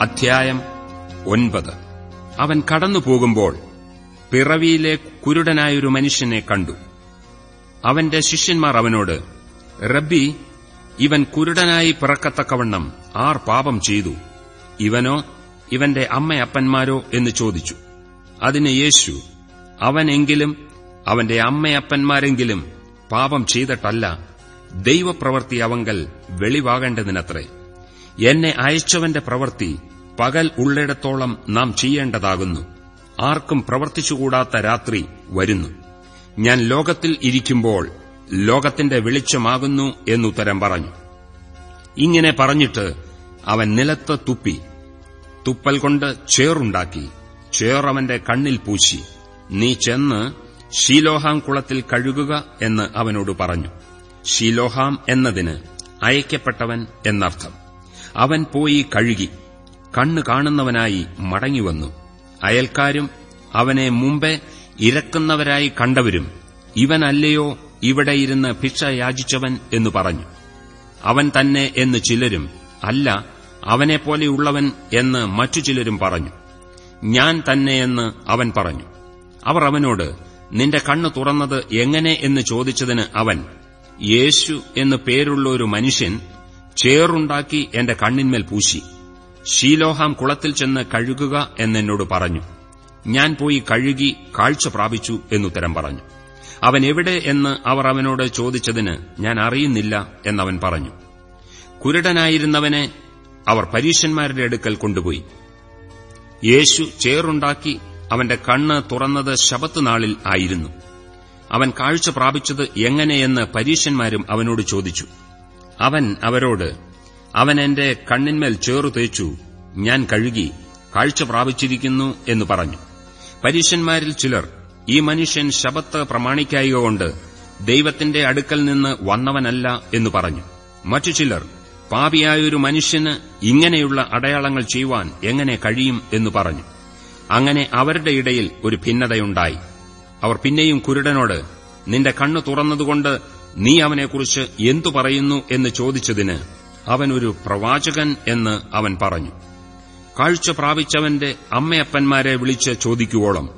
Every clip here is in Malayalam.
അധ്യായം ഒൻപത്. അവൻ കടന്നു പോകുമ്പോൾ പിറവിയിലെ കുരുടനായൊരു മനുഷ്യനെ കണ്ടു. അവന്റെ ശിഷ്യന്മാർ അവനോട് റബ്ബി ഇവൻ കുരുടനായി പിറക്കത്തക്കവണ്ണം ആർ പാപം ചെയ്തു? ഇവനോ ഇവന്റെ അമ്മയപ്പന്മാരോ എന്ന് ചോദിച്ചു. അതിന് യേശു അവനെങ്കിലും അവന്റെ അമ്മയപ്പന്മാരെങ്കിലും പാപം ചെയ്തിട്ടല്ല ദൈവപ്രവൃത്തി അവങ്കൽ വെളിവാകേണ്ടതിനത്രേ. എന്നെ അയച്ചവന്റെ പ്രവൃത്തി പകൽ ഉള്ളിടത്തോളം നാം ചെയ്യേണ്ടതാകുന്നു. ആർക്കും പ്രവർത്തിച്ചുകൂടാത്ത രാത്രി വരുന്നു. ഞാൻ ലോകത്തിൽ ഇരിക്കുമ്പോൾ ലോകത്തിന്റെ വെളിച്ചമാകുന്നു എന്നുത്തരം പറഞ്ഞു. ഇങ്ങനെ പറഞ്ഞിട്ട് അവൻ നിലത്ത് തുപ്പി. തുപ്പൽ കൊണ്ട് ചേറുണ്ടാക്കി. ചേറവന്റെ കണ്ണിൽ പൂശി. നീ ചെന്ന് ഷീലോഹാം കുളത്തിൽ കഴുകുക എന്ന് അവനോട് പറഞ്ഞു. ഷീലോഹാം എന്നതിന് അയക്കപ്പെട്ടവൻ എന്നർത്ഥം. അവൻ പോയി കഴുകി. കണ്ണു കാണുന്നവനായി മടങ്ങിവന്നു. അയൽക്കാരും അവനെ മുമ്പേ ഇരക്കുന്നവരായി കണ്ടവരും ഇവനല്ലയോ ഇവിടെ ഇരുന്ന് ഭിക്ഷ യാചിച്ചവൻ എന്നു പറഞ്ഞു. അവൻ തന്നെ എന്ന് ചിലരും അല്ല അവനെപ്പോലെയുള്ളവൻ എന്ന് മറ്റു ചിലരും പറഞ്ഞു. ഞാൻ തന്നെയെന്ന് അവൻ പറഞ്ഞു. അവർ അവനോട് നിന്റെ കണ്ണ് തുറന്നത് എങ്ങനെ? എന്ന് ചോദിച്ചതിന് അവൻ യേശു എന്നു പേരുള്ള ഒരു മനുഷ്യൻ ചേറുണ്ടാക്കി എന്റെ കണ്ണിന്മേൽ പൂശി. ഷീലോഹാം കുളത്തിൽ ചെന്ന് കഴുകുക എന്നെന്നോട് പറഞ്ഞു. ഞാൻ പോയി കഴുകി കാഴ്ച പ്രാപിച്ചു എന്നുത്തരം പറഞ്ഞു. അവൻ എവിടെ എന്ന് അവർ അവനോട് ചോദിച്ചതിന് ഞാൻ അറിയുന്നില്ല എന്നവൻ പറഞ്ഞു. കുരുടനായിരുന്നവനെ അവർ പരീശന്മാരുടെ അടുക്കൽ കൊണ്ടുപോയി. യേശു ചേറുണ്ടാക്കി അവന്റെ കണ്ണ് തുറന്നത് ശബത്ത് നാളിൽ ആയിരുന്നു. അവൻ കാഴ്ച പ്രാപിച്ചത് എങ്ങനെയെന്ന് പരീശന്മാരും അവനോട് ചോദിച്ചു. അവൻ അവരോട് അവൻ എന്റെ കണ്ണിന്മേൽ ചേറു തേച്ചു ഞാൻ കഴുകി കാഴ്ച പ്രാപിച്ചിരിക്കുന്നു എന്ന് പറഞ്ഞു. പരീശന്മാരിൽ ചിലർ ഈ മനുഷ്യൻ ശബത്ത് പ്രമാണിക്കായകൊണ്ട് ദൈവത്തിന്റെ അടുക്കൽ നിന്ന് വന്നവനല്ല എന്ന് പറഞ്ഞു. മറ്റു ചിലർ പാപിയായൊരു മനുഷ്യന് ഇങ്ങനെയുള്ള അടയാളങ്ങൾ ചെയ്യുവാൻ എങ്ങനെ കഴിയും എന്ന് പറഞ്ഞു. അങ്ങനെ അവരുടെ ഇടയിൽ ഒരു ഭിന്നതയുണ്ടായി. അവർ പിന്നെയും കുരുടനോട് നിന്റെ കണ്ണു തുറന്നതുകൊണ്ട് നീ അവനെക്കുറിച്ച് എന്തു പറയുന്നു എന്ന് ചോദിച്ചതിന് അവൻ ഒരു പ്രവാചകൻ എന്ന് അവൻ പറഞ്ഞു. കാഴ്ച പ്രാപിച്ചവന്റെ അമ്മയപ്പന്മാരെ വിളിച്ച് ചോദിക്കുവോളം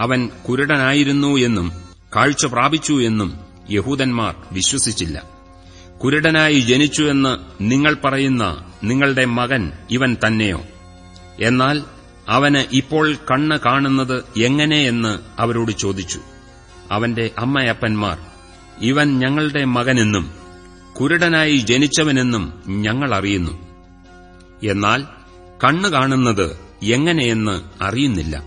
അവൻ കുരുടനായിരുന്നു എന്നും കാഴ്ച പ്രാപിച്ചു എന്നും യഹൂദന്മാർ വിശ്വസിച്ചില്ല. കുരുടനായി ജനിച്ചു എന്ന് നിങ്ങൾ പറയുന്ന നിങ്ങളുടെ മകൻ ഇവൻ തന്നെയോ? എന്നാൽ അവന് ഇപ്പോൾ കണ്ണ് കാണുന്നത് എങ്ങനെയെന്ന് അവരോട് ചോദിച്ചു. അവന്റെ അമ്മയപ്പന്മാർ ഇവൻ ഞങ്ങളുടെ മകനെന്നും കുരുടനായി ജനിച്ചവനെന്നും ഞങ്ങൾ അറിയുന്നു. എന്നാൽ കണ്ണ് കാണുന്നത് എങ്ങനെയെന്ന് അറിയുന്നില്ല.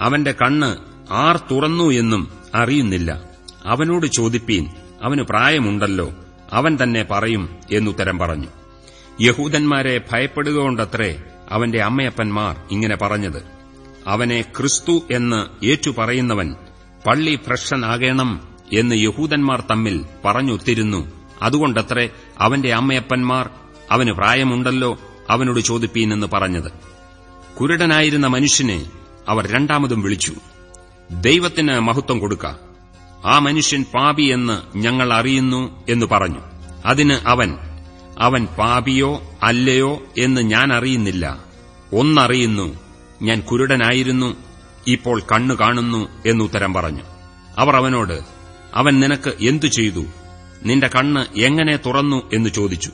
അവന്റെ കണ്ണ് ആർ തുറന്നു എന്നും അറിയുന്നില്ല. അവനോട് ചോദിപ്പീൻ അവന് പ്രായമുണ്ടല്ലോ അവൻ തന്നെ പറയും എന്നുത്തരം പറഞ്ഞു. യഹൂദന്മാരെ ഭയപ്പെടുകൊണ്ടത്രേ അവന്റെ അമ്മയപ്പന്മാർ ഇങ്ങനെ പറഞ്ഞത്. അവനെ ക്രിസ്തു എന്ന് ഏറ്റുപറയുന്നവൻ പള്ളി ഭ്രഷ്ടനാകേണം എന്ന് യഹൂദന്മാർ തമ്മിൽ പറഞ്ഞൊത്തിരുന്നു. അതുകൊണ്ടത്രേ അവന്റെ അമ്മയപ്പന്മാർ അവന് പ്രായമുണ്ടല്ലോ അവനോട് ചോദിപ്പീനെന്ന് പറഞ്ഞത്. കുരുടനായിരുന്ന മനുഷ്യനെ അവർ രണ്ടാമതും വിളിച്ചു. ദൈവത്തിന് മഹത്വം കൊടുക്ക. ആ മനുഷ്യൻ പാപി എന്ന് ഞങ്ങൾ അറിയുന്നു എന്ന് പറഞ്ഞു. അതിന് അവൻ അവൻ പാപിയോ അല്ലയോ എന്ന് ഞാൻ അറിയുന്നില്ല. ഒന്നറിയുന്നു ഞാൻ കുരുടനായിരുന്നു ഇപ്പോൾ കണ്ണു കാണുന്നു എന്നുത്തരം പറഞ്ഞു. അവർ അവനോട് അവൻ നിനക്ക് എന്തു ചെയ്തു? നിന്റെ കണ്ണ് എങ്ങനെ തുറന്നു എന്ന് ചോദിച്ചു.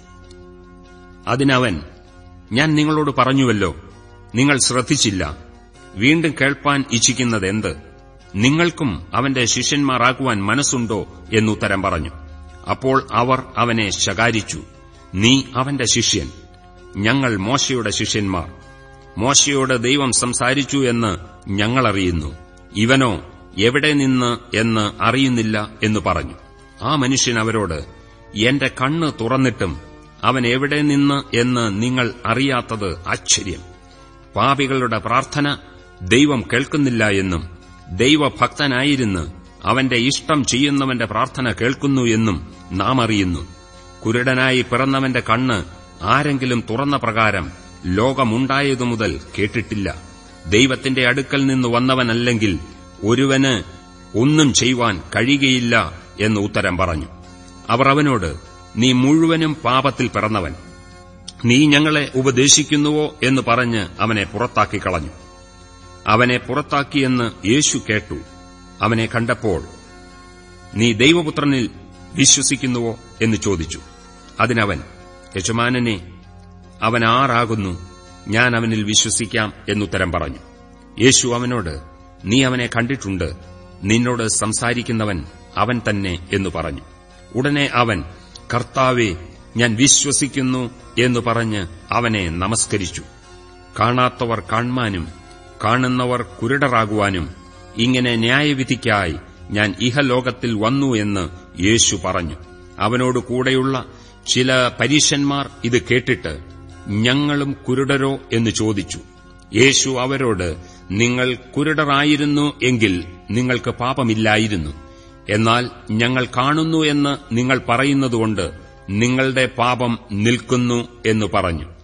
അതിനവൻ ഞാൻ നിങ്ങളോട് പറഞ്ഞുവല്ലോ നിങ്ങൾ ശ്രദ്ധിച്ചില്ല. വീണ്ടും കേൾപ്പാൻ ഇച്ഛിക്കുന്നതെന്ത്? നിങ്ങൾക്കും അവന്റെ ശിഷ്യന്മാരാകുവാൻ മനസ്സുണ്ടോ എന്നുത്തരം പറഞ്ഞു. അപ്പോൾ അവർ അവനെ ശകാരിച്ചു. നീ അവന്റെ ശിഷ്യൻ. ഞങ്ങൾ മോശയുടെ ശിഷ്യന്മാർ. മോശയോട് ദൈവം സംസാരിച്ചു എന്ന് ഞങ്ങളറിയുന്നു. ഇവനോ എവിടെ നിന്ന് എന്ന് അറിയുന്നില്ല എന്ന് പറഞ്ഞു. ആ മനുഷ്യൻ അവരോട് എന്റെ കണ്ണ് തുറന്നിട്ടും അവൻ എവിടെ നിന്ന് എന്ന് നിങ്ങൾ അറിയാത്തത് ആശ്ചര്യം. പാപികളുടെ പ്രാർത്ഥന ദൈവം കേൾക്കുന്നില്ല എന്നും ദൈവഭക്തനായിരുന്ന് അവന്റെ ഇഷ്ടം ചെയ്യുന്നവന്റെ പ്രാർത്ഥന കേൾക്കുന്നു എന്നും നാം അറിയുന്നു. കുരുടനായി പിറന്നവന്റെ കണ്ണ് ആരെങ്കിലും തുറന്ന പ്രകാരം ലോകമുണ്ടായതു മുതൽ കേട്ടിട്ടില്ല. ദൈവത്തിന്റെ അടുക്കൽ നിന്ന് വന്നവനല്ലെങ്കിൽ ഒരുവന് ഒന്നും ചെയ്യുവാൻ കഴിയുകയില്ല എന്ന് ഉത്തരം പറഞ്ഞു. അവർ അവനോട് നീ മുഴുവനും പാപത്തിൽ പിറന്നവൻ. നീ ഞങ്ങളെ ഉപദേശിക്കുന്നുവോ? എന്ന് പറഞ്ഞ് അവനെ പുറത്താക്കി കളഞ്ഞു. അവനെ പുറത്താക്കിയെന്ന് യേശു കേട്ടു. അവനെ കണ്ടപ്പോൾ നീ ദൈവപുത്രനിൽ വിശ്വസിക്കുന്നുവോ? എന്ന് ചോദിച്ചു. അതിനവൻ യജമാനനെ അവൻ ആറാകുന്നു ഞാൻ അവനിൽ വിശ്വസിക്കാം എന്നുത്തരം പറഞ്ഞു. യേശു അവനോട് നീ അവനെ കണ്ടിട്ടുണ്ട്. നിന്നോട് സംസാരിക്കുന്നവൻ അവൻ തന്നെ എന്നു പറഞ്ഞു. ഉടനെ അവൻ കർത്താവെ ഞാൻ വിശ്വസിക്കുന്നു എന്നു പറഞ്ഞ് അവനെ നമസ്കരിച്ചു. കാണാത്തവർ കാൺമാനും കാണുന്നവർ കുരുടറാകുവാനും ഇങ്ങനെ ന്യായവിധിക്കായി ഞാൻ ഇഹലോകത്തിൽ വന്നു എന്ന് യേശു പറഞ്ഞു. അവനോട് കൂടെയുള്ള ചില പരീശന്മാർ ഇത് കേട്ടിട്ട് ഞങ്ങളും കുരുടരോ എന്ന് ചോദിച്ചു. യേശു അവരോട് നിങ്ങൾ കുരുടറായിരുന്നു എങ്കിൽ നിങ്ങൾക്ക് പാപമില്ലായിരുന്നു. എന്നാൽ ഞങ്ങൾ കാണുന്നു എന്ന് നിങ്ങൾ പറയുന്നതുകൊണ്ട് നിങ്ങളുടെ പാപം നിൽക്കുന്നു എന്ന് പറഞ്ഞു.